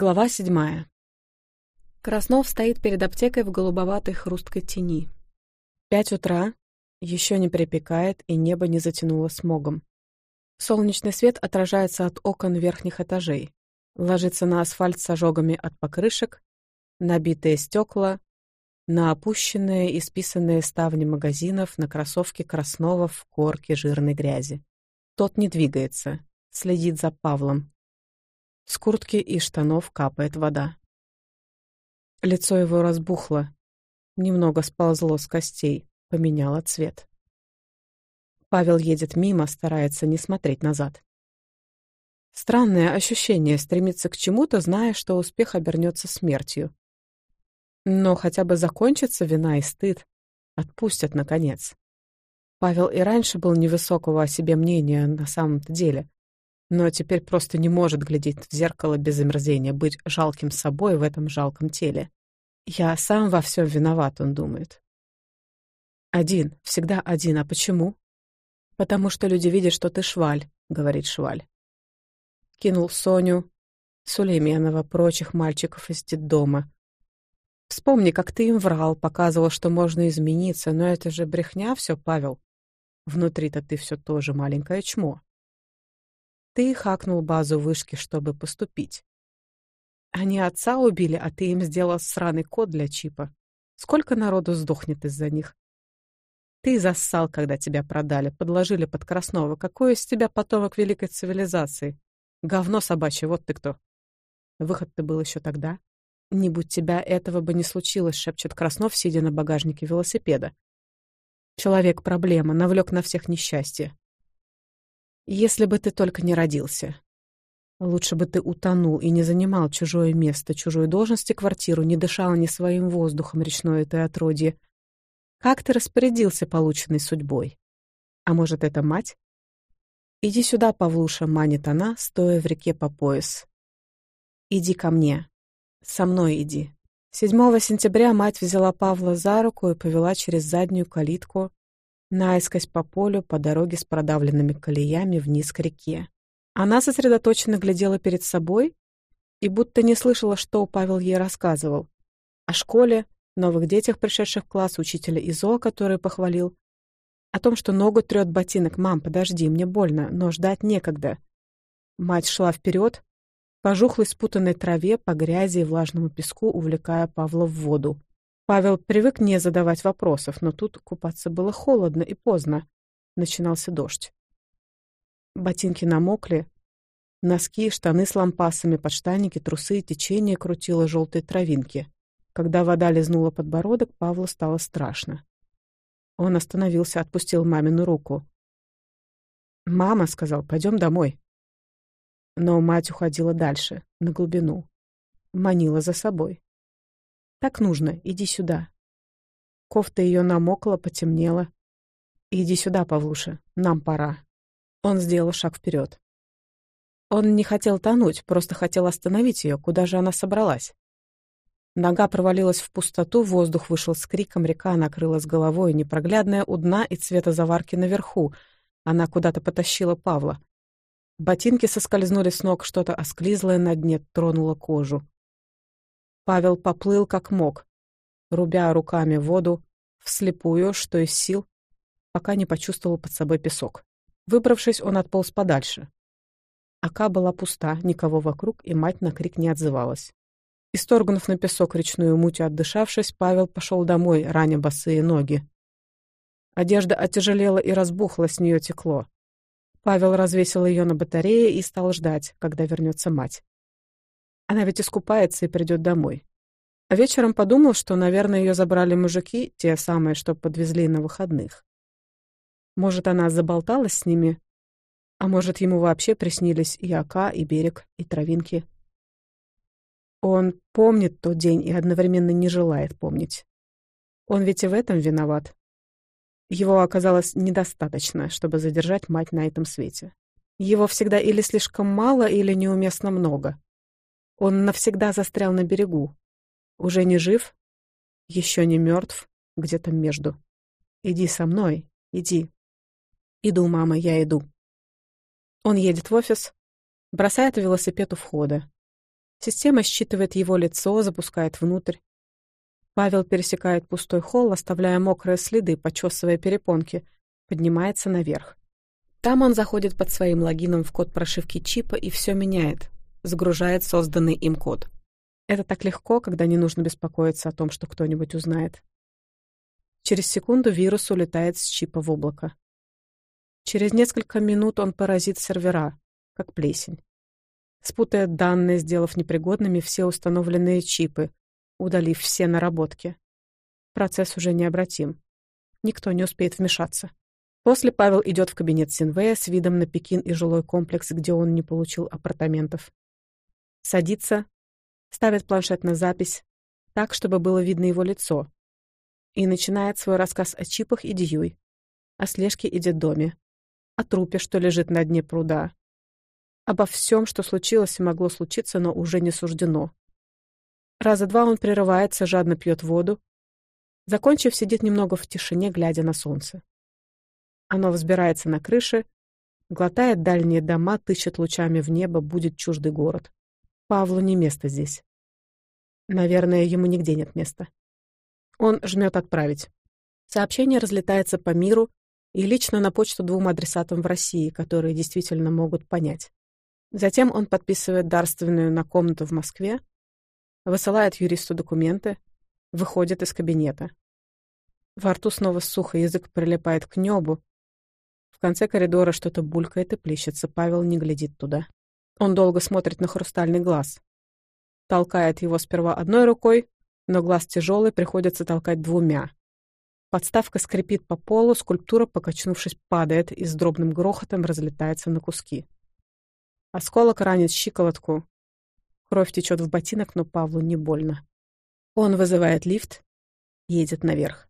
Глава седьмая. Краснов стоит перед аптекой в голубоватой хрусткой тени. Пять утра, еще не припекает, и небо не затянуло смогом. Солнечный свет отражается от окон верхних этажей, ложится на асфальт с ожогами от покрышек, набитые стекла, на опущенные и списанные ставни магазинов, на кроссовки Краснова в корке жирной грязи. Тот не двигается, следит за Павлом, с куртки и штанов капает вода. Лицо его разбухло, немного сползло с костей, поменяло цвет. Павел едет мимо, старается не смотреть назад. Странное ощущение стремиться к чему-то, зная, что успех обернется смертью. Но хотя бы закончится вина и стыд, отпустят наконец. Павел и раньше был невысокого о себе мнения на самом-то деле, но теперь просто не может глядеть в зеркало без омерзения, быть жалким собой в этом жалком теле. Я сам во всем виноват, он думает. Один, всегда один, а почему? Потому что люди видят, что ты шваль, говорит шваль. Кинул Соню, Сулейменова, прочих мальчиков из детдома. Вспомни, как ты им врал, показывал, что можно измениться, но это же брехня все, Павел. Внутри-то ты все тоже маленькое чмо ты хакнул базу вышки, чтобы поступить. Они отца убили, а ты им сделал сраный код для чипа. Сколько народу сдохнет из-за них? Ты зассал, когда тебя продали, подложили под Красного. Какой из тебя потомок великой цивилизации? Говно собачье, вот ты кто. Выход ты был еще тогда. Не будь тебя, этого бы не случилось, шепчет Краснов, сидя на багажнике велосипеда. Человек-проблема, навлек на всех несчастье если бы ты только не родился. Лучше бы ты утонул и не занимал чужое место, чужую должность квартиру, не дышал ни своим воздухом речное ты отродье. Как ты распорядился полученной судьбой? А может, это мать? «Иди сюда, Павлуша», — манит она, стоя в реке по пояс. «Иди ко мне. Со мной иди». 7 сентября мать взяла Павла за руку и повела через заднюю калитку наискось по полю по дороге с продавленными колеями вниз к реке. Она сосредоточенно глядела перед собой и будто не слышала, что Павел ей рассказывал. О школе, новых детях, пришедших в класс, учителя ИЗО, который похвалил. О том, что ногу трёт ботинок. «Мам, подожди, мне больно, но ждать некогда». Мать шла вперед, по жухлой спутанной траве, по грязи и влажному песку, увлекая Павла в воду. Павел привык не задавать вопросов, но тут купаться было холодно и поздно. Начинался дождь. Ботинки намокли. Носки, штаны с лампасами, подштанники, трусы и течение крутило желтые травинки. Когда вода лизнула подбородок, Павлу стало страшно. Он остановился, отпустил мамину руку. «Мама», — сказал, — «пойдем домой». Но мать уходила дальше, на глубину. Манила за собой. Так нужно, иди сюда». Кофта ее намокла, потемнела. «Иди сюда, Павлуша, нам пора». Он сделал шаг вперед. Он не хотел тонуть, просто хотел остановить ее, куда же она собралась. Нога провалилась в пустоту, воздух вышел с криком, река накрылась головой, непроглядная у дна и цвета заварки наверху. Она куда-то потащила Павла. Ботинки соскользнули с ног, что-то осклизлое на дне тронуло кожу. Павел поплыл как мог, рубя руками воду, вслепую, что из сил, пока не почувствовал под собой песок. Выбравшись, он отполз подальше. Ака была пуста, никого вокруг, и мать на крик не отзывалась. Исторгнув на песок речную муть отдышавшись, Павел пошел домой, раня босые ноги. Одежда отяжелела и разбухла, с нее текло. Павел развесил ее на батарее и стал ждать, когда вернется мать. Она ведь искупается и придет домой. А вечером подумал, что, наверное, ее забрали мужики, те самые, что подвезли на выходных. Может, она заболталась с ними, а может, ему вообще приснились и ока, и берег, и травинки. Он помнит тот день и одновременно не желает помнить. Он ведь и в этом виноват. Его оказалось недостаточно, чтобы задержать мать на этом свете. Его всегда или слишком мало, или неуместно много. Он навсегда застрял на берегу. Уже не жив, еще не мертв, где-то между. Иди со мной, иди. Иду, мама, я иду. Он едет в офис, бросает велосипед у входа. Система считывает его лицо, запускает внутрь. Павел пересекает пустой холл, оставляя мокрые следы, почесывая перепонки, поднимается наверх. Там он заходит под своим логином в код прошивки чипа и все меняет, загружает созданный им код. Это так легко, когда не нужно беспокоиться о том, что кто-нибудь узнает. Через секунду вирус улетает с чипа в облако. Через несколько минут он поразит сервера, как плесень. Спутает данные, сделав непригодными все установленные чипы, удалив все наработки. Процесс уже необратим. Никто не успеет вмешаться. После Павел идет в кабинет Синвея с видом на Пекин и жилой комплекс, где он не получил апартаментов садится, ставит планшет на запись, так, чтобы было видно его лицо, и начинает свой рассказ о чипах и Дьюй, о слежке и детдоме, о трупе, что лежит на дне пруда, обо всем, что случилось и могло случиться, но уже не суждено. Раза два он прерывается, жадно пьет воду, закончив, сидит немного в тишине, глядя на солнце. Оно взбирается на крыши, глотает дальние дома, тычет лучами в небо, будет чуждый город. Павлу не место здесь. Наверное, ему нигде нет места. Он жмет «Отправить». Сообщение разлетается по миру и лично на почту двум адресатам в России, которые действительно могут понять. Затем он подписывает дарственную на комнату в Москве, высылает юристу документы, выходит из кабинета. Во рту снова сухо, язык прилипает к небу. В конце коридора что-то булькает и плещется, Павел не глядит туда. Он долго смотрит на хрустальный глаз. Толкает его сперва одной рукой, но глаз тяжелый, приходится толкать двумя. Подставка скрипит по полу, скульптура, покачнувшись, падает и с дробным грохотом разлетается на куски. Осколок ранит щиколотку. Кровь течет в ботинок, но Павлу не больно. Он вызывает лифт, едет наверх.